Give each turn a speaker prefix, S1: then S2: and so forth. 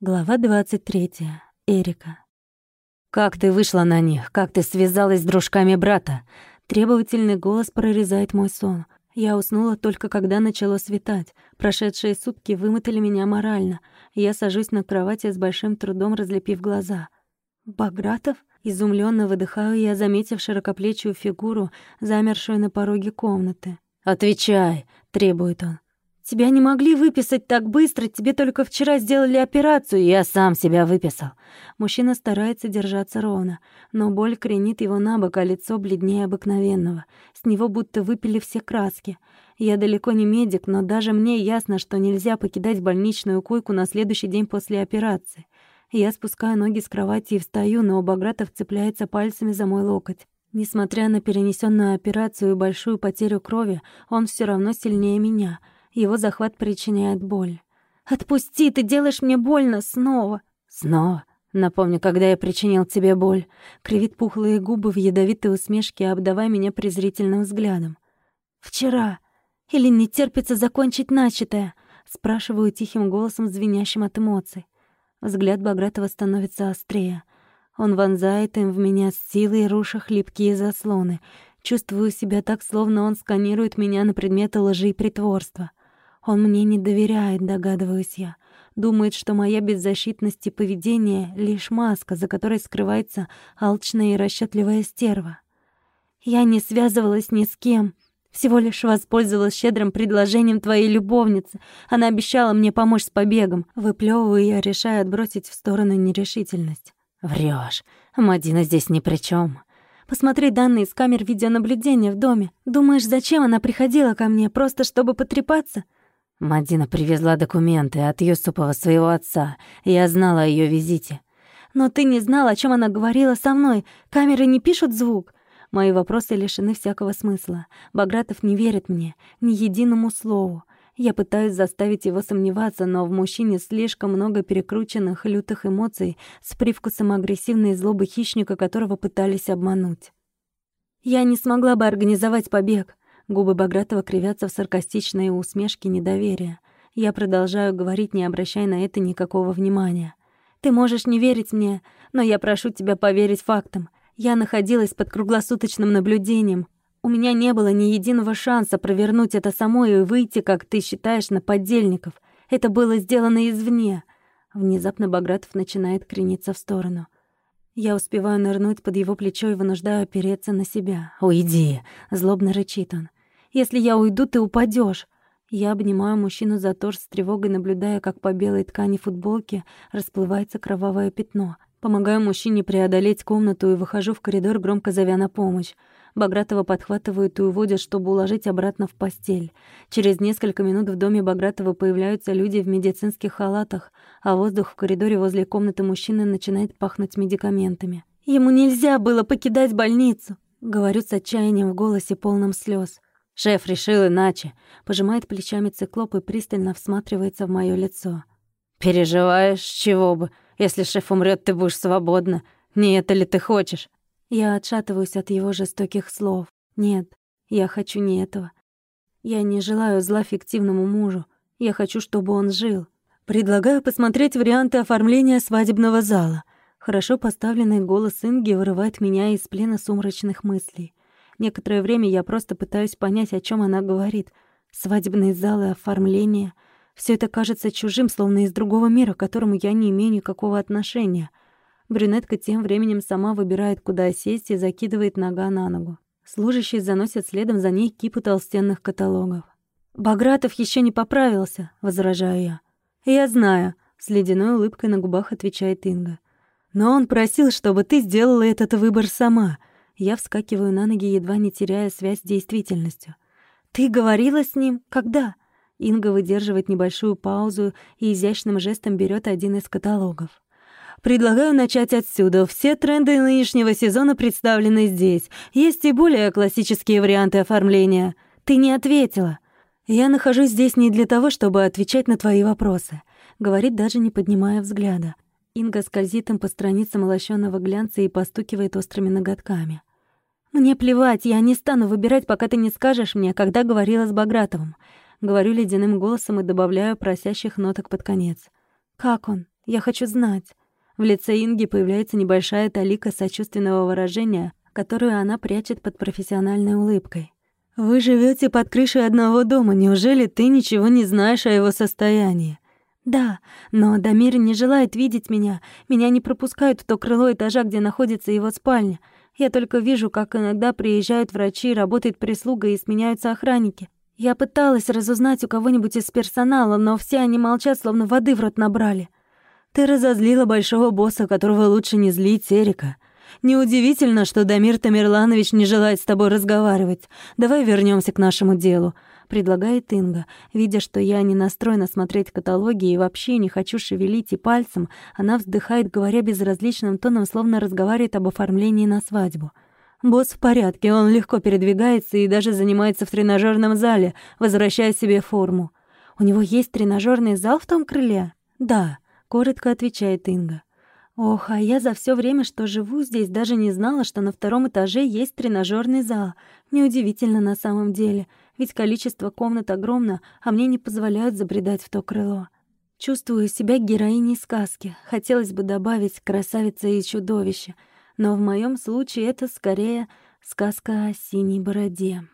S1: Глава 23. Эрика. «Как ты вышла на них? Как ты связалась с дружками брата?» Требовательный голос прорезает мой сон. Я уснула только когда начало светать. Прошедшие сутки вымотали меня морально. Я сажусь на кровати с большим трудом, разлепив глаза. «Багратов?» Изумленно выдыхаю я, заметив широкоплечую фигуру, замершую на пороге комнаты.
S2: «Отвечай!» — требует он.
S1: Тебя не могли выписать так быстро, тебе только вчера сделали операцию,
S2: я сам себя выписал.
S1: Мужчина старается держаться ровно, но боль кренит его на бок, а лицо бледнее обыкновенного. С него будто выпили все краски. Я далеко не медик, но даже мне ясно, что нельзя покидать больничную койку на следующий день после операции. Я спускаю ноги с кровати и встаю, но Багратов цепляется пальцами за мой локоть. Несмотря на перенесенную операцию и большую потерю крови, он все равно сильнее меня — его захват причиняет боль. «Отпусти, ты делаешь мне больно снова!»
S2: «Снова? Напомню, когда я причинил тебе боль».
S1: Кривит пухлые губы в ядовитой усмешке, обдавая меня презрительным взглядом. «Вчера. Или не терпится закончить начатое?» Спрашиваю тихим голосом, звенящим от эмоций. Взгляд Багратова становится острее. Он вонзает им в меня с силой, руша хлипкие заслоны. Чувствую себя так, словно он сканирует меня на предметы лжи и притворства. Он мне не доверяет, догадываюсь я. Думает, что моя беззащитность и поведение — лишь маска, за которой скрывается алчная и расчетливая стерва. Я не связывалась ни с кем, всего лишь воспользовалась щедрым предложением твоей любовницы. Она обещала мне помочь с побегом. Выплёвываю я, решая отбросить в сторону нерешительность.
S2: Врешь. Мадина здесь ни при чем.
S1: Посмотри данные с камер видеонаблюдения в доме. Думаешь, зачем она приходила ко мне? Просто чтобы потрепаться?
S2: Мадина привезла документы от Юсупова своего отца. Я знала о её визите.
S1: Но ты не знал, о чем она говорила со мной. Камеры не пишут звук. Мои вопросы лишены всякого смысла. Багратов не верит мне, ни единому слову. Я пытаюсь заставить его сомневаться, но в мужчине слишком много перекрученных, лютых эмоций с привкусом агрессивной злобы хищника, которого пытались обмануть. Я не смогла бы организовать побег. Губы Багратова кривятся в саркастичной усмешке недоверия. Я продолжаю говорить, не обращая на это никакого внимания. «Ты можешь не верить мне, но я прошу тебя поверить фактам. Я находилась под круглосуточным наблюдением. У меня не было ни единого шанса провернуть это самой и выйти, как ты считаешь, на поддельников. Это было сделано извне». Внезапно Багратов начинает крениться в сторону. Я успеваю нырнуть под его плечо и вынуждаю опереться на себя.
S2: «Уйди!»
S1: — злобно рычит он. Если я уйду, ты упадешь. Я обнимаю мужчину за торс с тревогой, наблюдая, как по белой ткани футболки расплывается кровавое пятно. Помогаю мужчине преодолеть комнату и выхожу в коридор, громко зовя на помощь. Багратова подхватывают и уводят, чтобы уложить обратно в постель. Через несколько минут в доме Багратова появляются люди в медицинских халатах, а воздух в коридоре возле комнаты мужчины начинает пахнуть медикаментами. «Ему нельзя было покидать больницу!» — говорю с отчаянием в голосе полном слез.
S2: Шеф решил иначе. Пожимает плечами циклоп и пристально всматривается в моё лицо. Переживаешь, чего бы? Если шеф умрет, ты будешь свободна. Не это ли ты хочешь?
S1: Я отшатываюсь от его жестоких слов. Нет, я хочу не этого. Я не желаю зла фиктивному мужу. Я хочу, чтобы он жил. Предлагаю посмотреть варианты оформления свадебного зала. Хорошо поставленный голос Инги вырывает меня из плена сумрачных мыслей. Некоторое время я просто пытаюсь понять, о чем она говорит. Свадебные залы, оформление. Все это кажется чужим, словно из другого мира, к которому я не имею никакого отношения. Брюнетка тем временем сама выбирает, куда сесть и закидывает нога на ногу. Служащие заносят следом за ней кипу толстенных каталогов. «Багратов еще не поправился», — возражаю я. «Я знаю», — с ледяной улыбкой на губах отвечает Инга. «Но он просил, чтобы ты сделала этот выбор сама. Я вскакиваю на ноги, едва не теряя связь с действительностью. «Ты говорила с ним? Когда?» Инга выдерживает небольшую паузу и изящным жестом берет один из каталогов. Предлагаю начать отсюда. Все тренды нынешнего сезона представлены здесь. Есть и более классические варианты оформления. Ты не ответила. Я нахожусь здесь не для того, чтобы отвечать на твои вопросы. Говорит, даже не поднимая взгляда. Инга скользит им по страницам лощёного глянца и постукивает острыми ноготками. «Мне плевать, я не стану выбирать, пока ты не скажешь мне, когда говорила с Багратовым». Говорю ледяным голосом и добавляю просящих ноток под конец. «Как он? Я хочу знать. В лице Инги появляется небольшая талика сочувственного выражения, которую она прячет под профессиональной улыбкой. «Вы живете под крышей одного дома. Неужели ты ничего не знаешь о его состоянии?» «Да, но Дамир не желает видеть меня. Меня не пропускают в то крыло этажа, где находится его спальня. Я только вижу, как иногда приезжают врачи, работает прислуга и сменяются охранники. Я пыталась разузнать у кого-нибудь из персонала, но все они молчат, словно воды в рот набрали. Ты разозлила большого босса, которого лучше не злить, Эрика. Неудивительно, что Дамир Тамерланович не желает с тобой разговаривать. Давай вернемся к нашему делу предлагает Инга. Видя, что я не настроена смотреть каталоги и вообще не хочу шевелить и пальцем, она вздыхает, говоря безразличным тоном, словно разговаривает об оформлении на свадьбу. Босс в порядке, он легко передвигается и даже занимается в тренажерном зале, возвращая себе форму. У него есть тренажерный зал в том крыле? Да, коротко отвечает Инга. Ох, а я за все время, что живу здесь, даже не знала, что на втором этаже есть тренажерный зал. Неудивительно на самом деле ведь количество комнат огромно, а мне не позволяют забредать в то крыло. Чувствую себя героиней сказки. Хотелось бы добавить «красавица и чудовище», но в моем случае это скорее сказка о синей бороде.